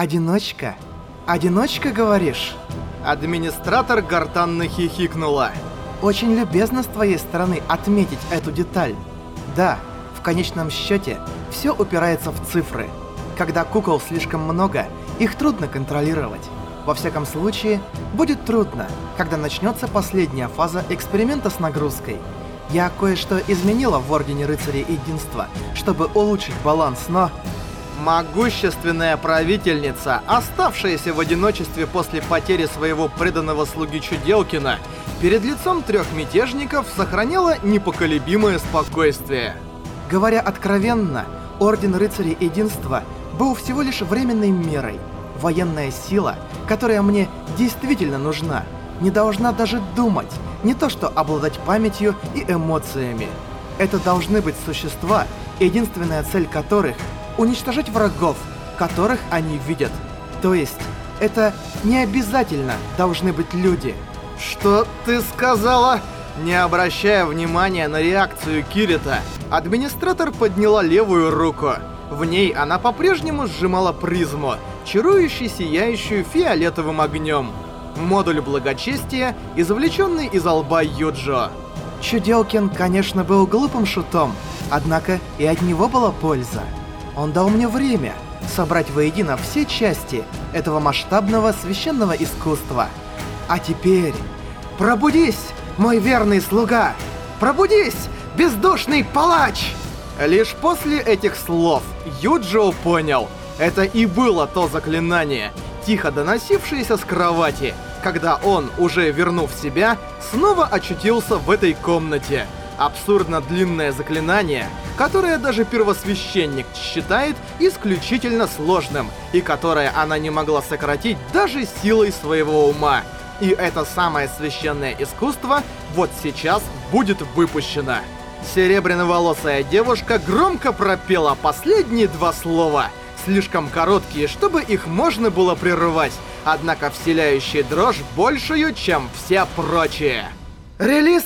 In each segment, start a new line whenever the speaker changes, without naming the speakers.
Одиночка? Одиночка, говоришь?
Администратор гортанно хихикнула.
Очень любезно с твоей стороны отметить эту деталь. Да, в конечном счете, все упирается в цифры. Когда кукол слишком много, их трудно контролировать. Во всяком случае, будет трудно, когда начнется последняя фаза эксперимента с нагрузкой. Я кое-что изменила в Ордене Рыцарей Единства, чтобы улучшить баланс, но...
Могущественная правительница, оставшаяся в одиночестве после потери своего преданного слуги Чуделкина, перед лицом трех мятежников сохраняла непоколебимое спокойствие.
Говоря откровенно, Орден Рыцарей Единства был всего лишь временной мерой. Военная сила, которая мне действительно нужна, не должна даже думать, не то что обладать памятью и эмоциями. Это должны быть существа, единственная цель которых — уничтожать врагов, которых они видят. То есть, это не обязательно должны быть люди.
Что ты сказала? Не обращая внимания на реакцию Кирита, администратор подняла левую руку. В ней она по-прежнему сжимала призму, чарующую сияющую фиолетовым огнем. Модуль благочестия, извлеченный из лба Юджо.
Чуделкин, конечно, был глупым шутом, однако и от него была польза. Он дал мне время собрать воедино все части этого масштабного священного искусства. А теперь... Пробудись, мой верный слуга! Пробудись, бездушный палач!
Лишь после этих слов Юджио понял, это и было то заклинание, тихо доносившееся с кровати, когда он, уже вернув себя, снова очутился в этой комнате абсурдно длинное заклинание, которое даже первосвященник считает исключительно сложным, и которое она не могла сократить даже силой своего ума. И это самое священное искусство вот сейчас будет выпущено. Серебряноволосая девушка громко пропела последние два слова, слишком короткие, чтобы их можно было прерывать, однако вселяющие дрожь большую, чем все прочие.
Release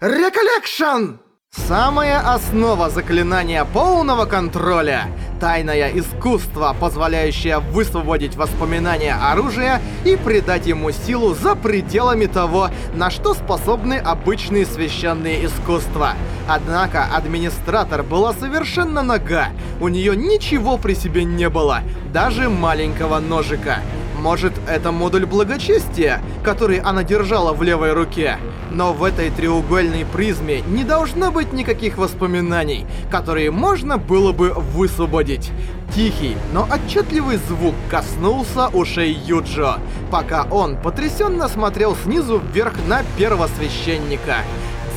Recollection!
Самая основа заклинания полного контроля. Тайное искусство, позволяющее высвободить воспоминания оружия и придать ему силу за пределами того, на что способны обычные священные искусства. Однако администратор была совершенно нага. У нее ничего при себе не было, даже маленького ножика. Может, это модуль благочестия, который она держала в левой руке. Но в этой треугольной призме не должно быть никаких воспоминаний, которые можно было бы высвободить. Тихий, но отчетливый звук коснулся ушей Юджо, пока он потрясенно смотрел снизу вверх на первосвященника.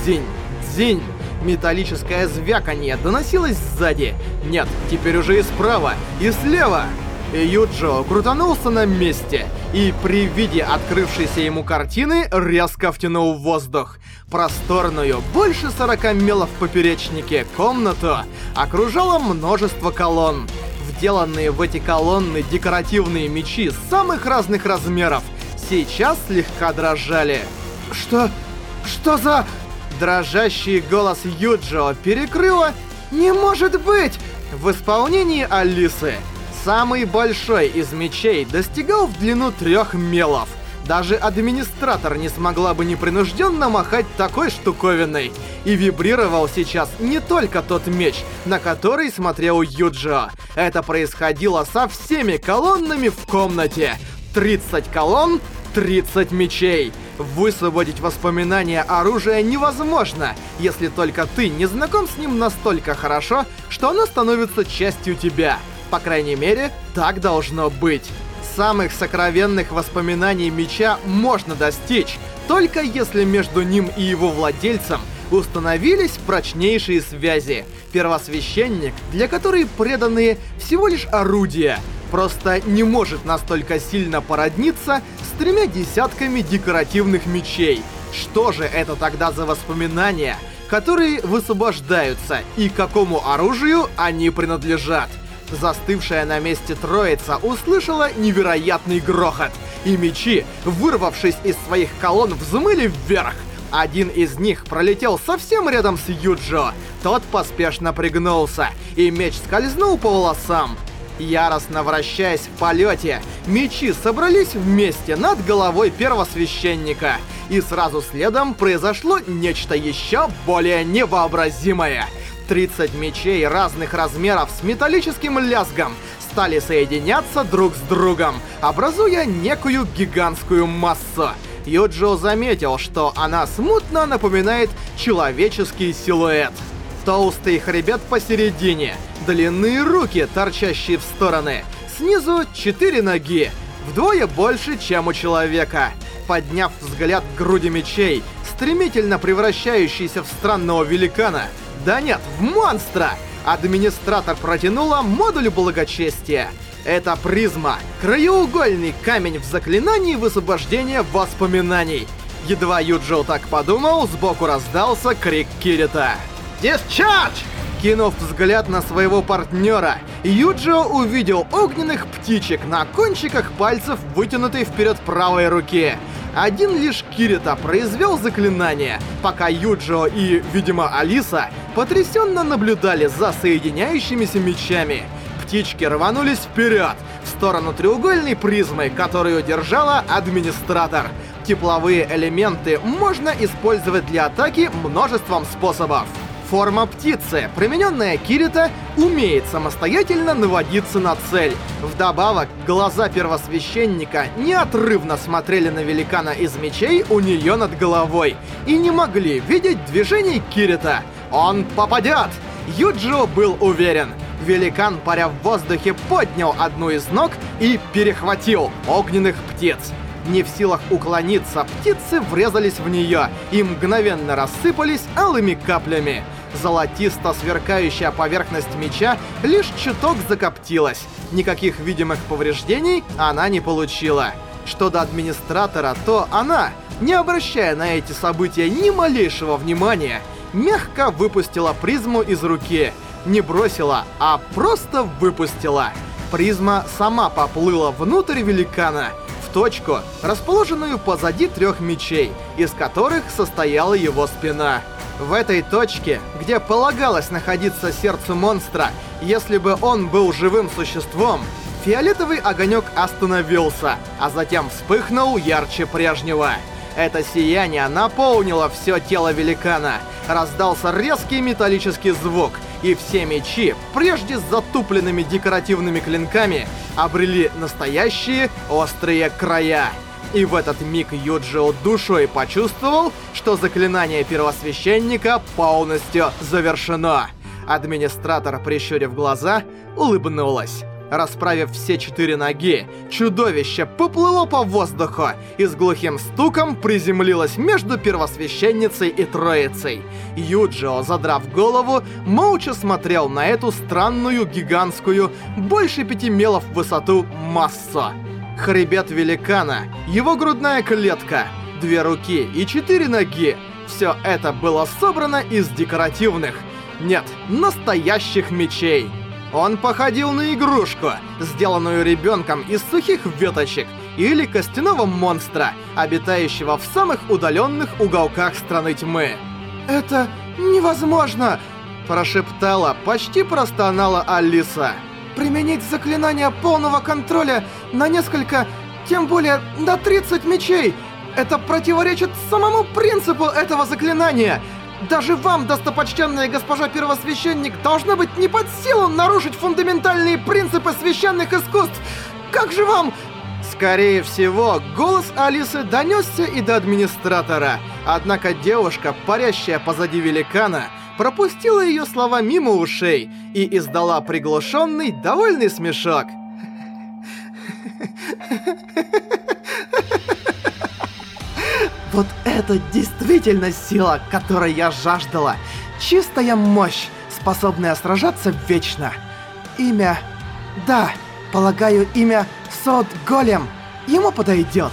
Дзинь, дзинь. Металлическое звяканье доносилось сзади. Нет, теперь уже и справа, и слева. Юджо крутанулся на месте и при виде открывшейся ему картины резко втянул в воздух. Просторную, больше 40 мелов в поперечнике, комнату окружало множество колонн. Вделанные в эти колонны декоративные мечи самых разных размеров сейчас слегка дрожали.
Что? Что за...
Дрожащий голос Юджо перекрыло «Не может быть!» в исполнении Алисы. Самый большой из мечей достигал в длину трех мелов. Даже администратор не смогла бы непринужденно махать такой штуковиной. И вибрировал сейчас не только тот меч, на который смотрел Юджио. Это происходило со всеми колоннами в комнате. 30 колонн, 30 мечей. Высвободить воспоминания оружия невозможно, если только ты не знаком с ним настолько хорошо, что оно становится частью тебя. По крайней мере, так должно быть. Самых сокровенных воспоминаний меча можно достичь, только если между ним и его владельцем установились прочнейшие связи. Первосвященник, для которой преданные всего лишь орудия, просто не может настолько сильно породниться с тремя десятками декоративных мечей. Что же это тогда за воспоминания, которые высвобождаются и какому оружию они принадлежат? Застывшая на месте троица услышала невероятный грохот, и мечи, вырвавшись из своих колонн, взмыли вверх. Один из них пролетел совсем рядом с Юджо. Тот поспешно пригнулся, и меч скользнул по волосам. Яростно вращаясь в полете, мечи собрались вместе над головой первосвященника. И сразу следом произошло нечто еще более невообразимое. 30 мечей разных размеров с металлическим лязгом стали соединяться друг с другом, образуя некую гигантскую массу. Юджио заметил, что она смутно напоминает человеческий силуэт. Толстый хребет посередине, длинные руки, торчащие в стороны, снизу четыре ноги, вдвое больше, чем у человека. Подняв взгляд к груди мечей, стремительно превращающийся в странного великана, да нет, в монстра! Администратор протянула модуль благочестия. Это призма, краеугольный камень в заклинании высвобождения воспоминаний. Едва Юджио так подумал, сбоку раздался крик Кирита. «Discharge!» Кинув взгляд на своего партнера, Юджио увидел огненных птичек на кончиках пальцев вытянутой вперед правой руки. Один лишь Кирита произвел заклинание, пока Юджио и, видимо, Алиса потрясенно наблюдали за соединяющимися мечами. Птички рванулись вперед, в сторону треугольной призмы, которую держала администратор. Тепловые элементы можно использовать для атаки множеством способов. Форма птицы, примененная Кирита, умеет самостоятельно наводиться на цель. Вдобавок, глаза первосвященника неотрывно смотрели на великана из мечей у нее над головой и не могли видеть движений Кирита. Он попадет! Юджио был уверен. Великан, паря в воздухе, поднял одну из ног и перехватил огненных птиц. Не в силах уклониться, птицы врезались в нее и мгновенно рассыпались алыми каплями. Золотисто сверкающая поверхность меча лишь чуток закоптилась. Никаких видимых повреждений она не получила. Что до администратора, то она, не обращая на эти события ни малейшего внимания, мягко выпустила призму из руки. Не бросила, а просто выпустила. Призма сама поплыла внутрь великана, в точку, расположенную позади трех мечей, из которых состояла его спина. В этой точке, где полагалось находиться сердце монстра, если бы он был живым существом, фиолетовый огонек остановился, а затем вспыхнул ярче прежнего. Это сияние наполнило все тело великана. Раздался резкий металлический звук, и все мечи, прежде с затупленными декоративными клинками, обрели настоящие острые края. И в этот миг Юджио душой почувствовал, что заклинание первосвященника полностью завершено. Администратор, прищурив глаза, улыбнулась. Расправив все четыре ноги, чудовище поплыло по воздуху и с глухим стуком приземлилось между первосвященницей и троицей. Юджио, задрав голову, молча смотрел на эту странную гигантскую, больше пяти мелов в высоту, массу. Хребет великана, его грудная клетка, две руки и четыре ноги. Все это было собрано из декоративных, нет, настоящих мечей. Он походил на игрушку, сделанную ребенком из сухих веточек, или костяного монстра, обитающего в самых удаленных уголках страны тьмы. «Это невозможно!» – прошептала, почти простонала Алиса применить заклинание полного контроля на несколько, тем более на 30 мечей. Это противоречит самому принципу этого заклинания. Даже вам, достопочтенная госпожа первосвященник, должно быть не под силу нарушить фундаментальные принципы священных искусств. Как же вам... Скорее всего, голос Алисы донесся и до администратора. Однако девушка, парящая позади великана, пропустила ее слова мимо ушей и издала приглушенный, довольный смешок. Вот это действительно сила, которой я жаждала. Чистая мощь, способная сражаться вечно. Имя... Да, полагаю, имя Сод Голем. Ему подойдет.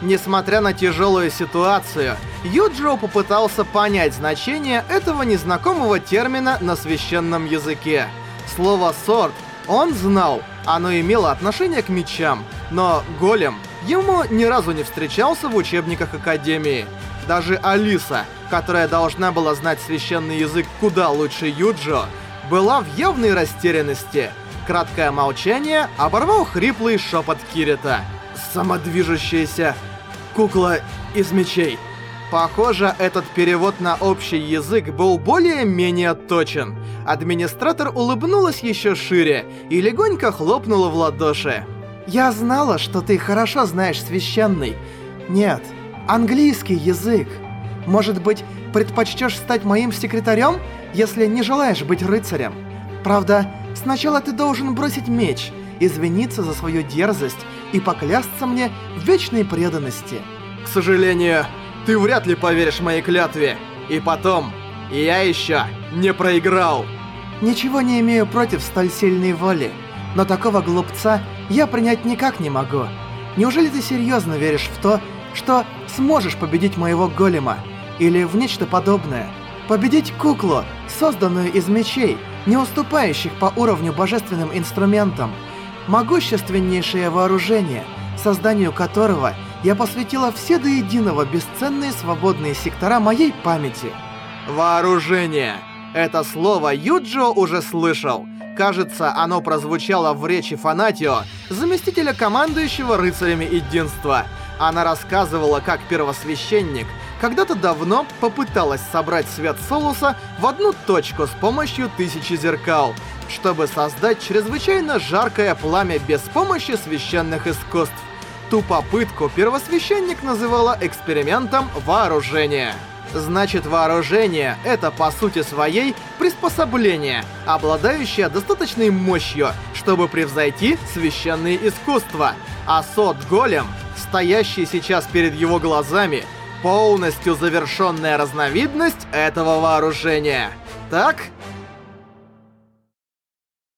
Несмотря на тяжелую ситуацию, Юджио попытался понять значение этого незнакомого термина на священном языке. Слово «сорт» он знал, оно имело отношение к мечам, но голем ему ни разу не встречался в учебниках Академии. Даже Алиса, которая должна была знать священный язык куда лучше Юджио, была в явной растерянности. Краткое молчание оборвал хриплый шепот Кирита. Самодвижущаяся кукла из мечей. Похоже, этот перевод на общий язык был более-менее точен. Администратор улыбнулась еще шире и легонько хлопнула в ладоши.
«Я знала, что ты хорошо знаешь священный. Нет, английский язык. Может быть, предпочтешь стать моим секретарем, если не желаешь быть рыцарем? Правда, сначала ты должен бросить меч, извиниться за свою дерзость и поклясться мне в вечной преданности».
«К сожалению, ты вряд ли поверишь моей клятве. И потом, я еще не проиграл.
Ничего не имею против столь сильной воли, но такого глупца я принять никак не могу. Неужели ты серьезно веришь в то, что сможешь победить моего голема? Или в нечто подобное? Победить куклу, созданную из мечей, не уступающих по уровню божественным инструментам. Могущественнейшее вооружение, созданию которого – я посвятила все до единого бесценные свободные сектора моей памяти.
Вооружение. Это слово Юджио уже слышал. Кажется, оно прозвучало в речи Фанатио, заместителя командующего рыцарями единства. Она рассказывала, как первосвященник когда-то давно попыталась собрать свет Солуса в одну точку с помощью тысячи зеркал, чтобы создать чрезвычайно жаркое пламя без помощи священных искусств. Ту попытку первосвященник называла экспериментом вооружения. Значит, вооружение — это по сути своей приспособление, обладающее достаточной мощью, чтобы превзойти священные искусства. А Сот-голем, стоящий сейчас перед его глазами, полностью завершенная разновидность этого вооружения. Так?